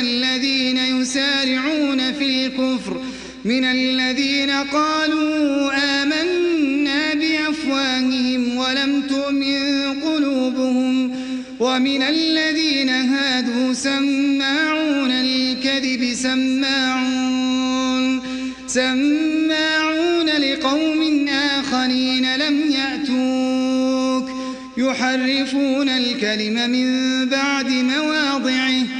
الذين يسارعون في الكفر من الذين قالوا آمنا بأفواههم ولم تؤمن قلوبهم ومن الذين هادوا سماعون الكذب سماعون سماعون لقوم آخرين لم يأتوك يحرفون الكلم من بعد مواضعه.